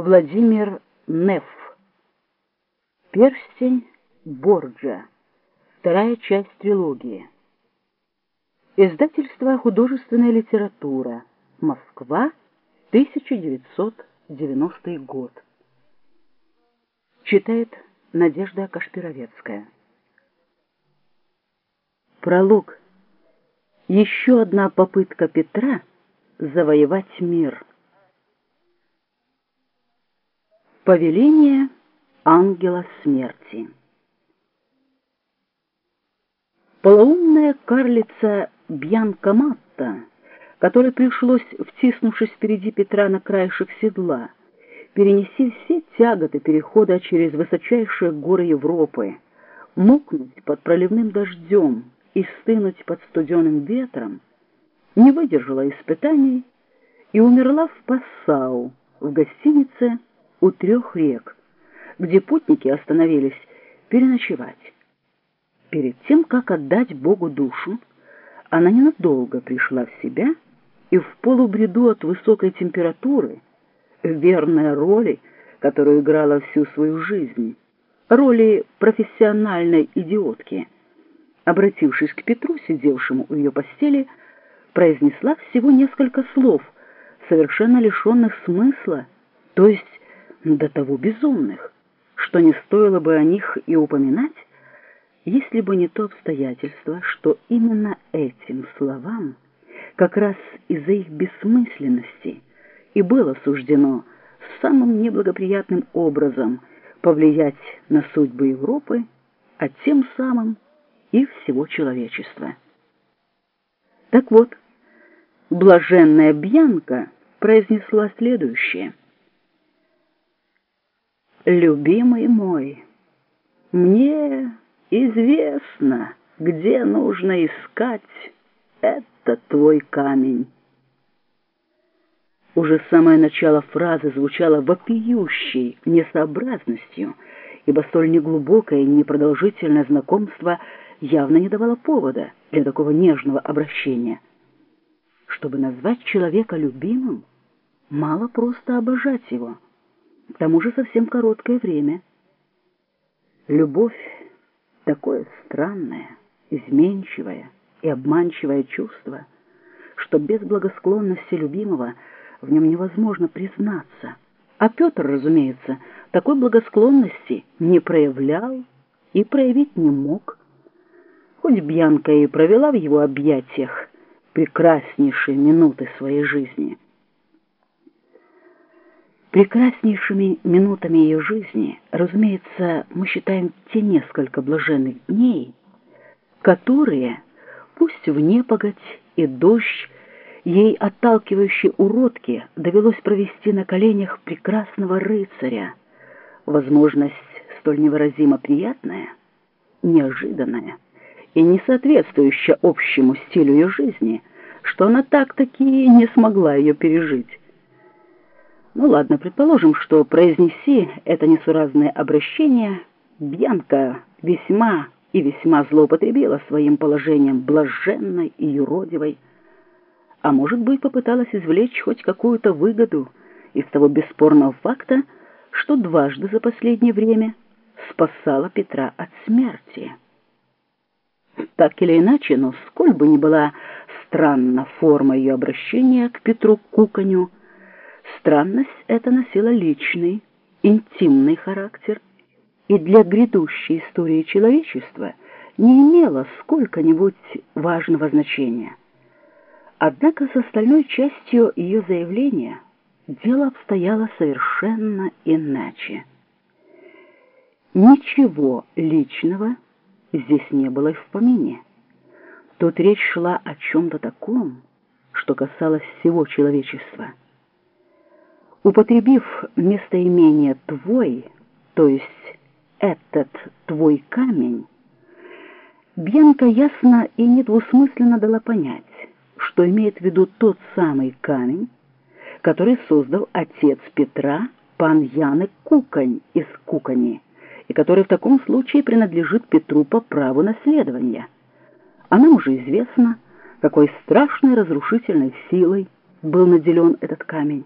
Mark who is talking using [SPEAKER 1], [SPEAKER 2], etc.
[SPEAKER 1] Владимир Неф. Перстень Борджа. Вторая часть трилогии. Издательство «Художественная литература». Москва, 1990 год. Читает Надежда Кашпировецкая. Пролог. Еще одна попытка Петра завоевать мир. Повеление ангела смерти. Полоумная карлица Бьянка Матта, которой пришлось, втиснувшись впереди Петра на краешек седла, перенести все тяготы перехода через высочайшие горы Европы, мокнуть под проливным дождем и стынуть под студеным ветром, не выдержала испытаний и умерла в Пассау, в гостинице у трех рек, где путники остановились переночевать. Перед тем, как отдать Богу душу, она ненадолго пришла в себя и в полубреду от высокой температуры, верной роли, которую играла всю свою жизнь, роли профессиональной идиотки, обратившись к Петру, сидевшему у ее постели, произнесла всего несколько слов, совершенно лишенных смысла, то есть до того безумных, что не стоило бы о них и упоминать, если бы не то обстоятельство, что именно этим словам, как раз из-за их бессмысленности, и было суждено самым неблагоприятным образом повлиять на судьбы Европы, а тем самым и всего человечества. Так вот, блаженная Бьянка произнесла следующее – любимый мой, мне известно, где нужно искать этот твой камень. Уже самое начало фразы звучало вопиющей несообразностью, ибо столь неглубокое и непродолжительное знакомство явно не давало повода для такого нежного обращения. Чтобы назвать человека любимым, мало просто обожать его — к тому же совсем короткое время. Любовь — такое странное, изменчивое и обманчивое чувство, что без благосклонности любимого в нем невозможно признаться. А Петр, разумеется, такой благосклонности не проявлял и проявить не мог. Хоть Бьянка и провела в его объятиях прекраснейшие минуты своей жизни — Прекраснейшими минутами ее жизни, разумеется, мы считаем те несколько блаженных дней, которые, пусть в непогодь и дождь, ей отталкивающей уродке довелось провести на коленях прекрасного рыцаря. Возможность столь невыразимо приятная, неожиданная и не соответствующая общему стилю ее жизни, что она так-таки не смогла ее пережить. Ну ладно, предположим, что произнеси это несуразное обращение, Бьянка весьма и весьма злоупотребила своим положением блаженной и юродивой, а может быть попыталась извлечь хоть какую-то выгоду из того бесспорного факта, что дважды за последнее время спасала Петра от смерти. Так или иначе, но сколь бы ни была странна форма ее обращения к Петру Куканю, Странность эта носила личный, интимный характер и для грядущей истории человечества не имела сколько-нибудь важного значения. Однако с остальной частью ее заявления дело обстояло совершенно иначе. Ничего личного здесь не было и в помине. Тут речь шла о чем-то таком, что касалось всего человечества — Употребив местоимение «твой», то есть «этот твой камень», Бьянка ясно и недвусмысленно дала понять, что имеет в виду тот самый камень, который создал отец Петра, пан Янек Кукань из Кукани, и который в таком случае принадлежит Петру по праву наследования. А нам уже известно, какой страшной разрушительной силой был наделен этот камень.